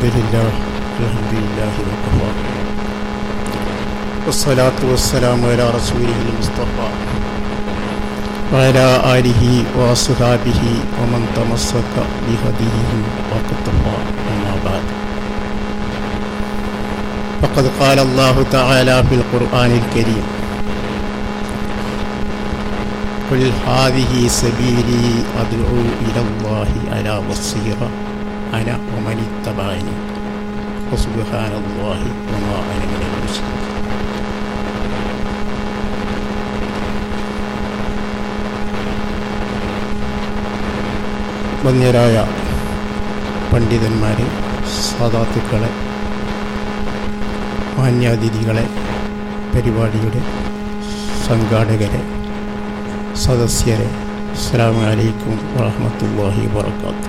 الحمد لله الحمد لله وكفى. والصلاة والسلام على رسوله المصطفى وعلى آله وأصحابه ومن تمسك بهديه واقتفى أما بعد. فقد قال الله تعالى في القرآن الكريم قل هذه سبيلي أدعو إلى الله على بصيرة. أنا ومن اتبعني وسبحان الله وما أنا من المشركين വന്യരായ പണ്ഡിതന്മാരെ സാധാത്തുക്കളെ മാന്യാതിഥികളെ പരിപാടിയുടെ സംഘാടകരെ സദസ്യരെ അസ്സാം വലൈക്കും വാഹമത്തല്ലാഹി വാത്തു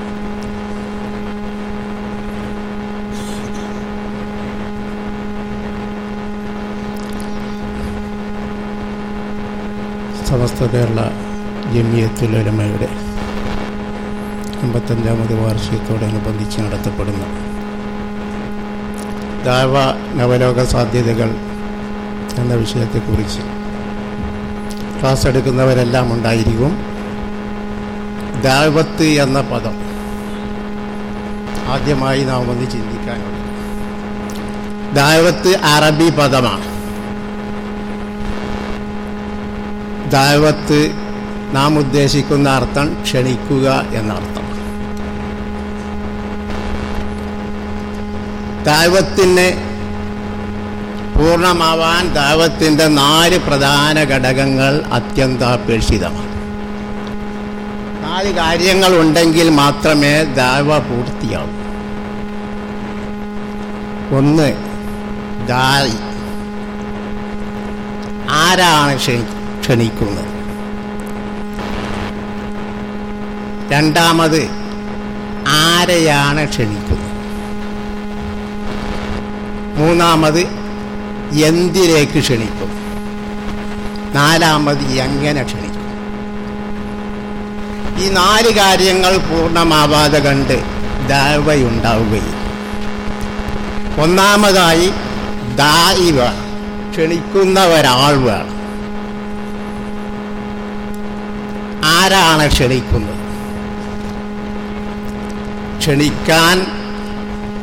സമസ്ത കേരള ജമിയത്തുലമയുടെ അമ്പത്തഞ്ചാമത് വാർഷികത്തോടനുബന്ധിച്ച് നടത്തപ്പെടുന്ന. ദാവ നവലോക സാധ്യതകൾ എന്ന വിഷയത്തെക്കുറിച്ച് ക്ലാസ് എടുക്കുന്നവരെല്ലാം ഉണ്ടായിരിക്കും. ദാവത്ത് എന്ന പദം ആദ്യമായി നാം ഒന്ന് ചിന്തിക്കാനുള്ളത്. ദാവത്ത് അറബി പദമാണ്. ദാവത്ത് നാം ഉദ്ദേശിക്കുന്ന അർത്ഥം ക്ഷണിക്കുക എന്നർത്ഥം. ദൈവത്തിന് പൂർണമാവാൻ ദൈവത്തിന്റെ നാല് പ്രധാന ഘടകങ്ങൾ അത്യന്താപേക്ഷിതമാണ്. നാല് കാര്യങ്ങൾ ഉണ്ടെങ്കിൽ മാത്രമേ ദാവ പൂർത്തിയാവൂ. ഒന്ന് ദായി ആരാണ് ക്ഷണി ക്ഷണിക്കുന്നത്. രണ്ടാമത് ആരെയാണ് ക്ഷണിക്കുന്നത്? മൂന്നാമത് എന്തിലേക്ക് ക്ഷണിക്കും? നാലാമത് എങ്ങനെ ക്ഷണിക്കും? ഈ നാല് കാര്യങ്ങൾ പൂർണമാവാതെ കണ്ട് ദാവയുണ്ടാവുകയും ഒന്നാമതായി ദായി വേണം ക്ഷണിക്കുന്ന ഒരാൾ വേണം. ആരാണ് ക്ഷണിക്കുന്നത്? ക്ഷണിക്കാൻ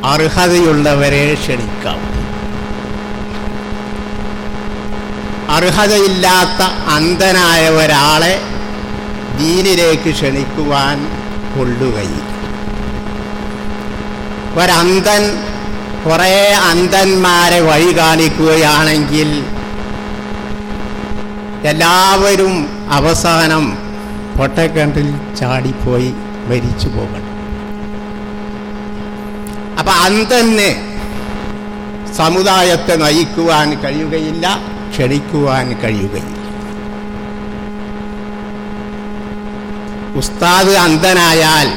അർഹതയുള്ളവരെ ക്ഷണിക്കാം. അർഹതയില്ലാത്ത അന്ധനായ ഒരാളെ ദീനിലേക്ക് ക്ഷണിക്കുവാൻ കൊള്ളുകയില്ല. ഒരന്ധൻ കുറേ അന്ധന്മാരെ വഴി കാണിക്കുകയാണെങ്കിൽ എല്ലാവരും അവസാനം പൊട്ടക്കിണറ്റിൽ ചാടിപ്പോയി മരിച്ചു പോകണം. അപ്പൊ അന്തന്നെ സമുദായത്തെ നയിക്കുവാൻ കഴിയുകയില്ല ക്ഷണിക്കുവാൻ കഴിയുകയില്ല. ഉസ്താദ് അന്ധനായാൽ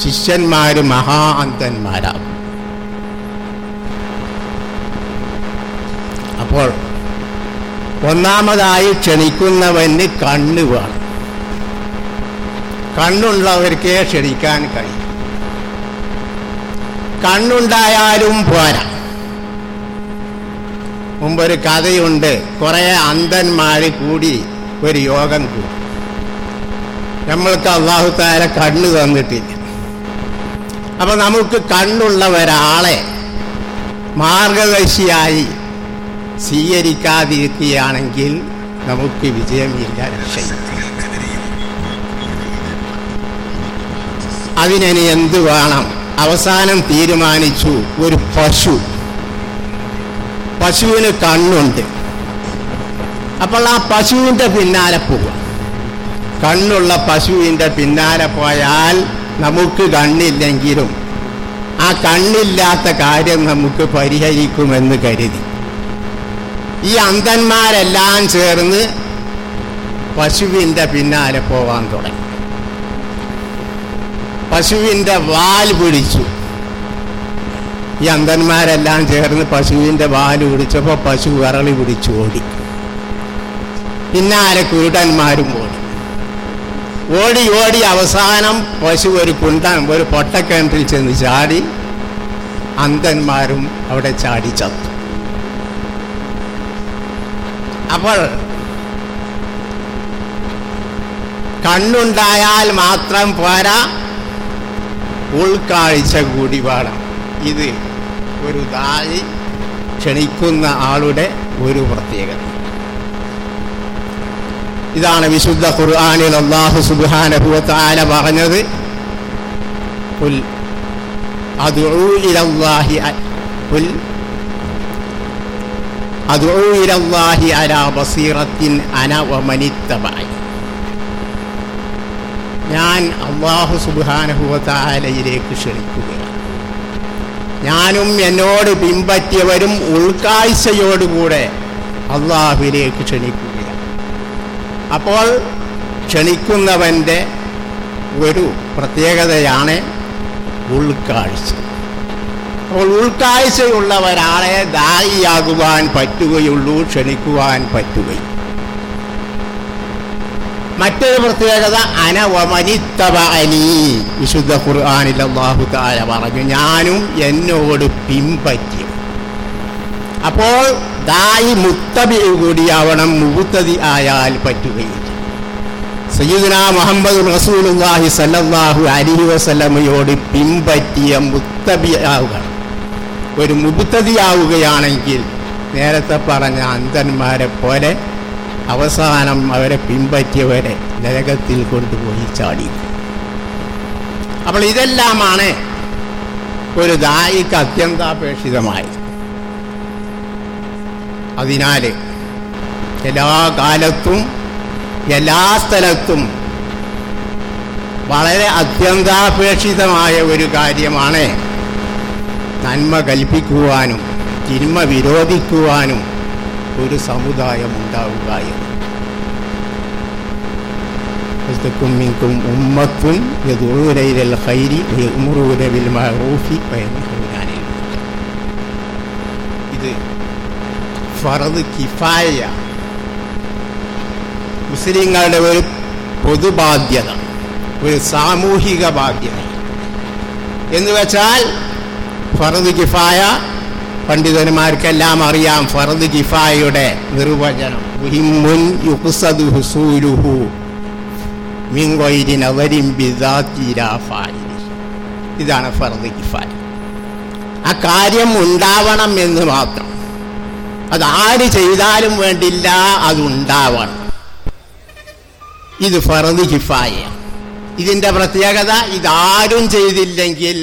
ശിഷ്യന്മാര് മഹാ അന്ധന്മാരാകും. അപ്പോൾ ഒന്നാമതായി ക്ഷണിക്കുന്നവന് കണ്ണ് വേണം. കണ്ണുള്ളവർക്കേ ക്ഷണിക്കാൻ കഴിയും. കണ്ണുണ്ടായാലും പോരാ. മുമ്പൊരു കഥയുണ്ട് കുറെ അന്ധന്മാർ കൂടി ഒരു യോഗം കൂടി. നമ്മൾക്ക് അള്ളാഹു താര കണ്ണ് തന്നിട്ടില്ല. അപ്പൊ നമുക്ക് കണ്ണുള്ള ഒരാളെ മാർഗദർശിയായി സ്വീകരിക്കാതിരിക്കുകയാണെങ്കിൽ നമുക്ക് വിജയമില്ല രക്ഷയില്ല. അതിനി എന്ത് വേണം? അവസാനം തീരുമാനിച്ചു ഒരു പശു. പശുവിന് കണ്ണുണ്ട്. അപ്പോൾ ആ പശുവിന്റെ പിന്നാലെ പോവുക. കണ്ണുള്ള പശുവിന്റെ പിന്നാലെ പോയാൽ നമുക്ക് കണ്ണില്ലെങ്കിലും ആ കണ്ണില്ലാത്ത കാര്യം നമുക്ക് പരിഹരിക്കുമെന്ന് കരുതി. ഈ അന്ധന്മാരെല്ലാം ചേർന്ന് പശുവിന്റെ പിന്നാലെ പോവാൻ തുടങ്ങി. പശുവിന്റെ വാൽ പിടിച്ചു. ഈ അന്ധന്മാരെല്ലാം ചേർന്ന് പശുവിന്റെ വാൽ പിടിച്ചപ്പോൾ പശു വിറളി പിടിച്ചു ഓടി. പിന്നാലെ കുരുടന്മാരും ഓടി. ഓടി ഓടി അവസാനം പശു ഒരു കുണ്ടൻ ഒരു പൊട്ടക്കിണറ്റിൽ ചെന്ന് ചാടി. അന്ധന്മാരും അവിടെ ചാടി ചത്തു. അപ്പോൾ കണ്ണുണ്ടായാൽ മാത്രം പോരാ ഉൾക്കാഴ്ച കൂടി വേണം ഇത് ഒരു ദാഴി ക്ഷണിക്കുന്ന ആളുടെ ഒരു പ്രത്യേകത. ഇതാണ് വിശുദ്ധ ഖുർആാനിൽ അള്ളാഹു സുബാനഭുവത്താല പറഞ്ഞത്. അത് അതുലാഹി അല അതുലാഹി ബസീറത്തിൻ അന ഞാൻ അള്ളാഹു സുബാനുഭവത്താലയിലേക്ക് ക്ഷണിക്കുകയാണ് ഞാനും എന്നോട് പിൻപറ്റിയവരും ഉൾക്കാഴ്ചയോടുകൂടെ അള്ളാഹുവിലേക്ക് ക്ഷണിക്കുകയാണ് അപ്പോൾ ക്ഷണിക്കുന്നവന്റെ ഒരു പ്രത്യേകതയാണ് ഉൾക്കാഴ്ച. അപ്പോൾ ഉൾക്കാഴ്ചയുള്ളവരാളെ ദായിയാകുവാൻ പറ്റുകയുള്ളൂ ക്ഷണിക്കുവാൻ പറ്റുകയും മറ്റൊരു പ്രത്യേകത അനവമനിത്തവനി വിശുദ്ധ ഖുർആാനിൽ അള്ളാഹു താര പറഞ്ഞു ഞാനും എന്നോട് പിൻപറ്റി. അപ്പോൾ ദായി മുത്തബി കൂടിയാവണം മുത്തതി ആയാൽ പറ്റുകയില്ല. സയ്യിദുന മുഹമ്മദ് റസൂലുല്ലാഹി സല്ലല്ലാഹു അലൈഹി വസല്ലമയോട് പിൻപറ്റിയ മുത്തബി ആവുക ഒരു മുബുത്തതിയാവുകയാണെങ്കിൽ നേരത്തെ പറഞ്ഞ അന്ധന്മാരെ പോലെ അവസാനം അവരെ പിൻപറ്റിയവരെ നരകത്തിൽ കൊണ്ടുപോയി ചാടി. അപ്പോൾ ഇതെല്ലാമാണ് ഒരു ദായിക്ക് അത്യന്താപേക്ഷിതമായത് അതിനാൽ എല്ലാ കാലത്തും എല്ലാ സ്ഥലത്തും വളരെ അത്യന്താപേക്ഷിതമായ ഒരു കാര്യമാണ് നന്മ കൽപ്പിക്കുവാനും തിന്മ വിരോധിക്കുവാനും ഒരു സമുദായം ഉണ്ടാവുക എന്ന്. ഉമ്മത്തും ഇത് കിഫായ മുസ്ലിങ്ങളുടെ ഒരു പൊതുബാധ്യത ഒരു സാമൂഹിക ബാധ്യത. എന്ന് വെച്ചാൽ ഫറദ് കിഫായ പണ്ഡിതന്മാർക്കെല്ലാം അറിയാം ഫറദ് കിഫായയുടെ നിർവചനം. ഇതാണ് ഫറദ് കിഫായ ആ കാര്യം ഉണ്ടാവണം എന്ന് മാത്രം. അത് ആര് ചെയ്താലും വേണ്ടില്ല അതുണ്ടാവണം ഇത് ഫറദ് കിഫായ ഇതിന്റെ പ്രത്യേകത ഇതാരും ചെയ്തില്ലെങ്കിൽ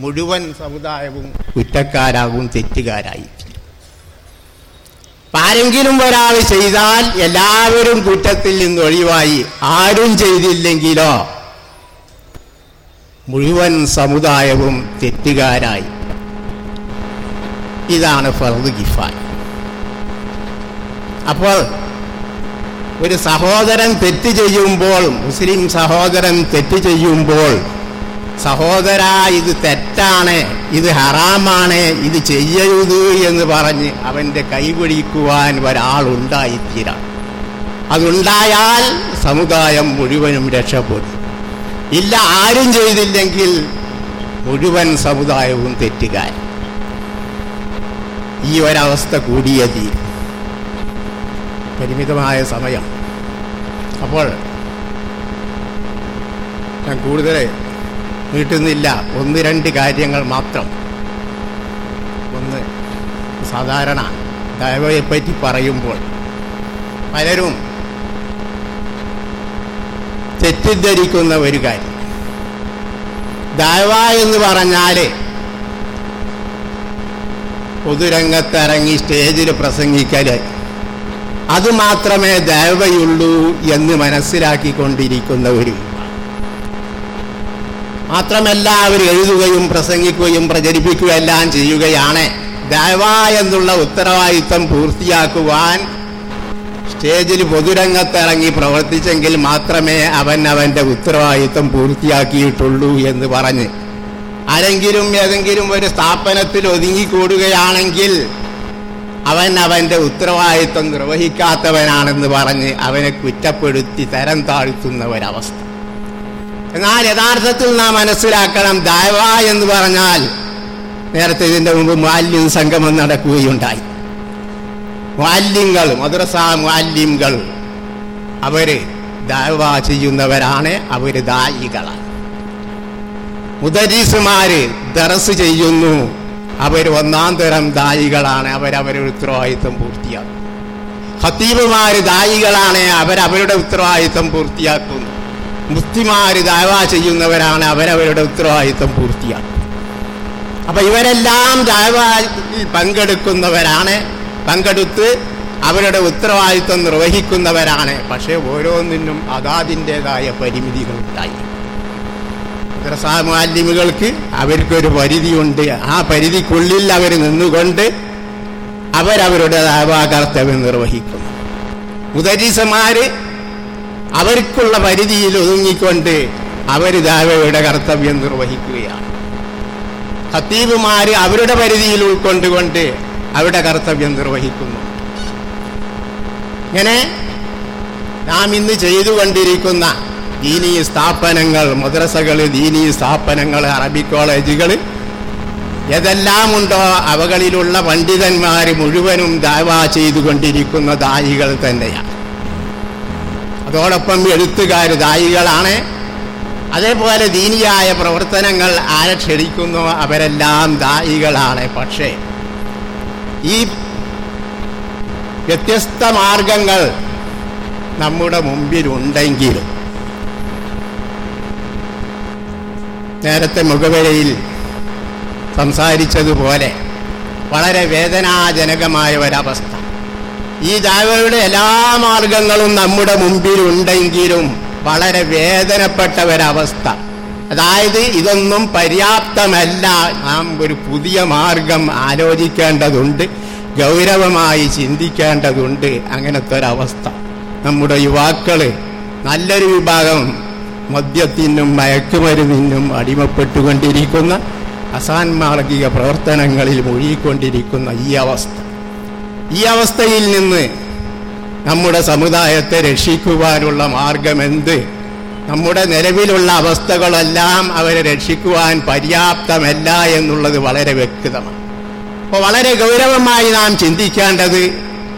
മുഴുവൻ സമുദായവും കുറ്റക്കാരാകും തെറ്റുകാരായി. ആരെങ്കിലും ഒരാൾ ചെയ്താൽ എല്ലാവരും കുറ്റത്തിൽ നിന്ന് ഒഴിവായി. ആരും ചെയ്തില്ലെങ്കിലോ? മുഴുവൻ സമുദായവും തെറ്റുകാരായി. ഇതാണ് ഫർദ് ഗിഫാൻ. അപ്പോൾ ഒരു സഹോദരൻ തെറ്റ് ചെയ്യുമ്പോൾ മുസ്ലിം സഹോദരൻ തെറ്റ് ചെയ്യുമ്പോൾ സഹോദര ഇത് തെറ്റാണ് ഇത് ഹറാമാണ് ഇത് ചെയ്യരുത് എന്ന് പറഞ്ഞ് അവന്റെ കൈപിടിക്കുവാൻ ഒരാളുണ്ടായിത്തീരാം അതുണ്ടായാൽ സമുദായം മുഴുവനും രക്ഷപ്പെടും. ഇല്ല ആരും ചെയ്തില്ലെങ്കിൽ മുഴുവൻ സമുദായവും തെറ്റുകാർ. ഈ ഒരവസ്ഥ കൂടിയതി പരിമിതമായ സമയം. അപ്പോൾ ഞാൻ കൂടുതൽ നീട്ടുന്നില്ല ഒന്ന് രണ്ട് കാര്യങ്ങൾ മാത്രം. ഒന്ന് സാധാരണ ദൈവയെപ്പറ്റി പറയുമ്പോൾ പലരും തെറ്റിദ്ധരിക്കുന്ന ഒരു കാര്യം. ദൈവ എന്ന് പറഞ്ഞാൽ പൊതുരംഗത്തിറങ്ങി സ്റ്റേജിൽ പ്രസംഗിക്കൽ അതുമാത്രമേ ദൈവയുള്ളൂ എന്ന് മനസ്സിലാക്കിക്കൊണ്ടിരിക്കുന്ന ഒരു മാത്രമല്ല അവർ എഴുതുകയും പ്രസംഗിക്കുകയും പ്രചരിപ്പിക്കുകയും എല്ലാം ചെയ്യുകയാണ്. ദൈവ എന്നുള്ള ഉത്തരവാദിത്വം പൂർത്തിയാക്കുവാൻ സ്റ്റേജിൽ പൊതുരംഗത്തിറങ്ങി പ്രവർത്തിച്ചെങ്കിൽ മാത്രമേ അവൻ അവന്റെ ഉത്തരവാദിത്വം പൂർത്തിയാക്കിയിട്ടുള്ളൂ എന്ന് പറഞ്ഞ്. ആരെങ്കിലും ഏതെങ്കിലും ഒരു സ്ഥാപനത്തിൽ ഒതുങ്ങിക്കൂടുകയാണെങ്കിൽ അവൻ അവന്റെ ഉത്തരവാദിത്വം നിർവഹിക്കാത്തവനാണെന്ന് പറഞ്ഞ് അവനെ കുറ്റപ്പെടുത്തി തരം താഴ്ത്തുന്ന ഒരവസ്ഥ. എന്നാൽ യഥാർത്ഥത്തിൽ നാം മനസ്സിലാക്കണം ദൈവ എന്ന് പറഞ്ഞാൽ നേരത്തെ ഇതിന്റെ മുമ്പ് മാലിന്യ സംഗമം നടക്കുകയുണ്ടായി. മാലിന്യങ്ങൾ മദ്രസ മാലിന്യങ്ങൾ അവർ ദാവ ചെയ്യുന്നവരാണ് അവർ ദായികളാണ്. മുദരീസുമാര് ദറസ് ചെയ്യുന്നു അവർ ഒന്നാം തരം ദായികളാണ് അവരവരുടെ ഉത്തരവാദിത്വം പൂർത്തിയാക്കും ഖത്തീബുമാര് ദായികളാണ് അവരവരുടെ ഉത്തരവാദിത്വം പൂർത്തിയാക്കുന്നു. മുസ്ലിമാര് ദാവ ചെയ്യുന്നവരാണ് അവരവരുടെ ഉത്തരവാദിത്വം പൂർത്തിയാക്കുന്നത് അപ്പൊ ഇവരെല്ലാം ദാവ പങ്കെടുക്കുന്നവരാണ്. പങ്കെടുത്ത് അവരുടെ ഉത്തരവാദിത്വം നിർവഹിക്കുന്നവരാണ്. പക്ഷേ ഓരോന്നിനും അതാതിന്റെതായ പരിമിതികളുണ്ടായി. മാലിന്യങ്ങൾക്ക് അവർക്കൊരു പരിധിയുണ്ട്. ആ പരിധിക്കുള്ളിൽ അവർ നിന്നുകൊണ്ട് അവരവരുടെ കർത്തവ്യം നിർവഹിക്കുന്നു. മുദരീസമാര് അവർക്കുള്ള പരിധിയിൽ ഒതുങ്ങിക്കൊണ്ട് അവർ ദാവയുടെ കർത്തവ്യം നിർവഹിക്കുകയാണ്. ഹത്തീബുമാര് അവരുടെ പരിധിയിൽ ഉൾക്കൊണ്ടുകൊണ്ട് അവരുടെ കർത്തവ്യം നിർവഹിക്കുന്നു. ഇങ്ങനെ നാം ഇന്ന് ചെയ്തുകൊണ്ടിരിക്കുന്ന ദീനീ സ്ഥാപനങ്ങൾ മദ്രസകൾ ദീനീ സ്ഥാപനങ്ങൾ അറബി കോളേജുകൾ ഏതെല്ലാമുണ്ടോ അവകളിലുള്ള പണ്ഡിതന്മാർ മുഴുവനും ദാവ ചെയ്തുകൊണ്ടിരിക്കുന്ന ദായികൾ തന്നെയാണ്. അതോടൊപ്പം എഴുത്തുകാർ ദായികളാണ്. അതേപോലെ ദീനിയായ പ്രവർത്തനങ്ങൾ ആരെ ക്ഷണിക്കുന്നു? അവരെല്ലാം ദായികളാണ്. പക്ഷേ ഈ വ്യത്യസ്ത മാർഗങ്ങൾ നമ്മുടെ മുമ്പിലുണ്ടെങ്കിലും നേരത്തെ മുഖവരയിൽ സംസാരിച്ചതുപോലെ വളരെ വേദനാജനകമായ ഒരവസ്ഥ ഈ ദാവയുടെ എല്ലാ മാർഗങ്ങളും നമ്മുടെ മുമ്പിലുണ്ടെങ്കിലും വളരെ വേദനപ്പെട്ട ഒരവസ്ഥ അതായത് ഇതൊന്നും പര്യാപ്തമല്ല. നാം ഒരു പുതിയ മാർഗം ആലോചിക്കേണ്ടതുണ്ട് ഗൗരവമായി ചിന്തിക്കേണ്ടതുണ്ട്. അങ്ങനത്തെ ഒരവസ്ഥ നമ്മുടെ യുവാക്കൾ നല്ലൊരു വിഭാഗം മദ്യത്തിനും മയക്കുമരുന്നിനും അടിമപ്പെട്ടുകൊണ്ടിരിക്കുന്ന അസാൻമാർഗിക പ്രവർത്തനങ്ങളിൽ മുഴുകിക്കൊണ്ടിരിക്കുന്ന ഈ അവസ്ഥ. ഈ അവസ്ഥയിൽ നിന്ന് നമ്മുടെ സമുദായത്തെ രക്ഷിക്കുവാനുള്ള മാർഗമെന്ത്? നമ്മുടെ നിലവിലുള്ള അവസ്ഥകളെല്ലാം അവരെ രക്ഷിക്കുവാൻ പര്യാപ്തമല്ല എന്നുള്ളത് വളരെ വ്യക്തമാണ്. അപ്പോൾ വളരെ ഗൗരവമായി നാം ചിന്തിക്കേണ്ടത്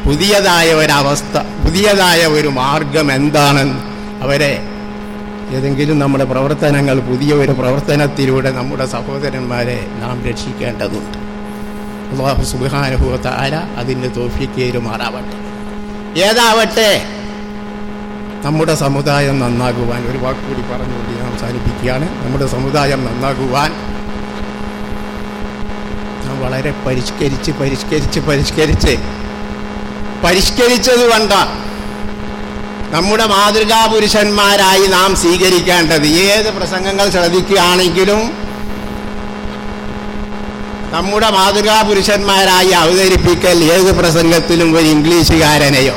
പുതിയതായ ഒരവസ്ഥ പുതിയതായ ഒരു മാർഗം എന്താണെന്ന്. അവരെ ഏതെങ്കിലും നമ്മുടെ പ്രവർത്തനങ്ങൾ പുതിയ ഒരു പ്രവർത്തനത്തിലൂടെ നമ്മുടെ സഹോദരന്മാരെ നാം രക്ഷിക്കേണ്ടതുണ്ട്. അള്ളാഹു സുബാനുഭവത്ത ആല അതിന്റെ തോഫിക്കേരുമാറാവട്ടെ ഏതാവട്ടെ? നമ്മുടെ സമുദായം നന്നാകുവാൻ ഒരു വാക്കുകൂടി പറഞ്ഞുകൊണ്ട് ഞാൻ അവസാനിപ്പിക്കുകയാണ്. നമ്മുടെ സമുദായം നന്നാകുവാൻ നാം വളരെ പരിഷ്കരിച്ച് പരിഷ്കരിച്ച് പരിഷ്കരിച്ച് പരിഷ്കരിച്ചത് കൊണ്ട നമ്മുടെ മാതൃകാപുരുഷന്മാരായി നാം സ്വീകരിക്കേണ്ടത്. ഏത് പ്രസംഗങ്ങൾ ശ്രദ്ധിക്കുകയാണെങ്കിലും നമ്മുടെ മാതൃകാപുരുഷന്മാരായി അവതരിപ്പിക്കൽ ഏത് പ്രസംഗത്തിലും ഒരു ഇംഗ്ലീഷുകാരനെയോ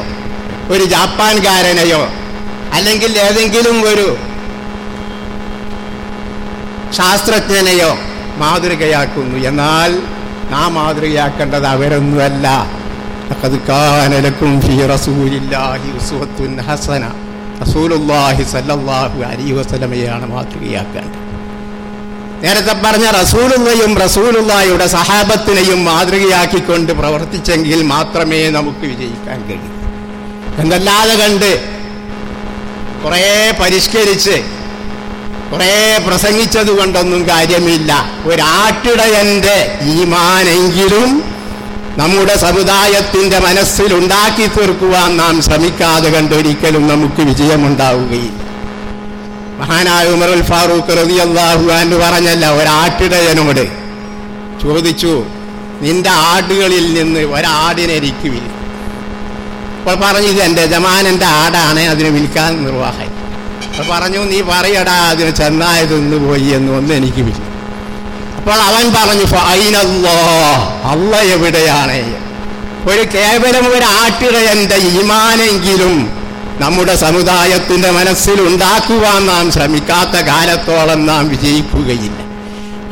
ഒരു ജാപ്പാൻകാരനെയോ അല്ലെങ്കിൽ ഏതെങ്കിലും ഒരു ശാസ്ത്രജ്ഞനെയോ മാതൃകയാക്കുന്നു. എന്നാൽ നാം മാതൃകയാക്കേണ്ടത് അവരൊന്നുമല്ല. റസൂലില്ലാഹി സല്ലല്ലാഹു അലൈഹി വസല്ലമയാണ് മാതൃകയാക്കേണ്ടത്. നേരത്തെ പറഞ്ഞ റസൂലുള്ളയും റസൂലുള്ളായുടെ സഹാബത്തിനെയും മാതൃകയാക്കിക്കൊണ്ട് പ്രവർത്തിച്ചെങ്കിൽ മാത്രമേ നമുക്ക് വിജയിക്കാൻ കഴിയൂ. എന്തല്ലാതെ കണ്ട് കുറേ പരിഷ്കരിച്ച് കുറേ പ്രസംഗിച്ചത് കൊണ്ടൊന്നും കാര്യമില്ല. ഒരാട്ടിടയന്റെ ഈമാനെങ്കിലും നമ്മുടെ സമുദായത്തിന്റെ മനസ്സിൽ ഉണ്ടാക്കി തീർക്കുവാൻ നാം ശ്രമിക്കാതെ കണ്ടൊരിക്കലും നമുക്ക് വിജയമുണ്ടാവുകയില്ല. മഹാനായ ഉമറുൽ ഫാറൂഖ് റതി അള്ളാഹു എന്ന് പറഞ്ഞല്ല ഒരാട്ടിടയനോട് ചോദിച്ചു നിന്റെ ആടുകളിൽ നിന്ന് ഒരാടിനെ എനിക്ക് വിൽ അപ്പോൾ പറഞ്ഞു ഇത് എന്റെ യജമാനന്റെ ആടാണ് അതിനെ വിൽക്കാൻ നിർവാഹം അപ്പോൾ പറഞ്ഞു നീ പറയടാ അതിന് ചെന്നായതൊന്ന് പോയി എന്ന് ഒന്ന് എനിക്ക് വിൽ അപ്പോൾ അവൻ പറഞ്ഞു ഫൈനല്ലോ അല്ല എവിടെയാണ് ഒരു കേവലം ഒരു ആട്ടിടയന്റെ ഈമാനെങ്കിലും നമ്മുടെ സമുദായത്തിന്റെ മനസ്സിൽ ഉണ്ടാക്കുവാൻ നാം ശ്രമിക്കാത്ത കാലത്തോളം നാം വിജയിക്കുകയില്ല.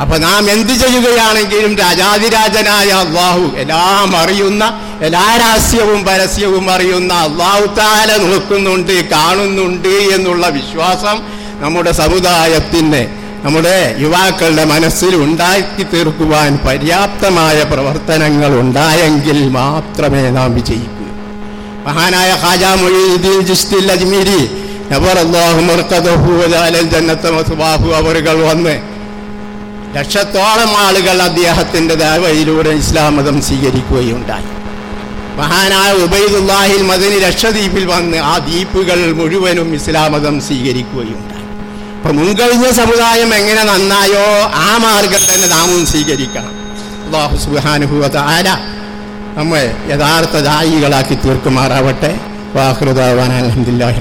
അപ്പൊ നാം എന്ത് ചെയ്യുകയാണെങ്കിലും രാജാതിരാജനായ അള്ളാഹു എല്ലാം അറിയുന്ന എല്ലാ രഹസ്യവും പരസ്യവും അറിയുന്ന അള്ളാഹു താല നോക്കുന്നുണ്ട് കാണുന്നുണ്ട് എന്നുള്ള വിശ്വാസം നമ്മുടെ സമുദായത്തിന് നമ്മുടെ യുവാക്കളുടെ മനസ്സിൽ ഉണ്ടാക്കി തീർക്കുവാൻ പര്യാപ്തമായ പ്രവർത്തനങ്ങൾ ഉണ്ടായെങ്കിൽ മാത്രമേ നാം വിജയിക്കൂ. മഹാനായ ഹാജാ മൊഴീദ്ദീൻ ജിസ്തിൽ അജ്മീരി നബറല്ലാഹു മർക്കദഹു അലൽ ജന്നത മസ്വാഹു അവരുകൾ വന്ന് ലക്ഷത്തോളം ആളുകൾ അദ്ദേഹത്തിന്റെ ദാവയിലൂടെ ഇസ്ലാം മതം സ്വീകരിക്കുകയുണ്ടായി. മഹാനായ ഉബൈദുല്ലാഹിൽ മദനി ലക്ഷദ്വീപിൽ വന്ന് ആ ദ്വീപുകൾ മുഴുവനും ഇസ്ലാം മതം സ്വീകരിക്കുകയുണ്ടായി. അപ്പൊ മുൻകഴിഞ്ഞ സമുദായം എങ്ങനെ നന്നായോ ആ മാർഗം തന്നെ നാമും സ്വീകരിക്കണം. അള്ളാഹു സുബാനുഭവ ആല നമ്മെ യഥാർത്ഥ ദായികളാക്കി തീർക്കുമാറാവട്ടെ. വാഹൃദാവാൻ അലഹദില്ലാഹി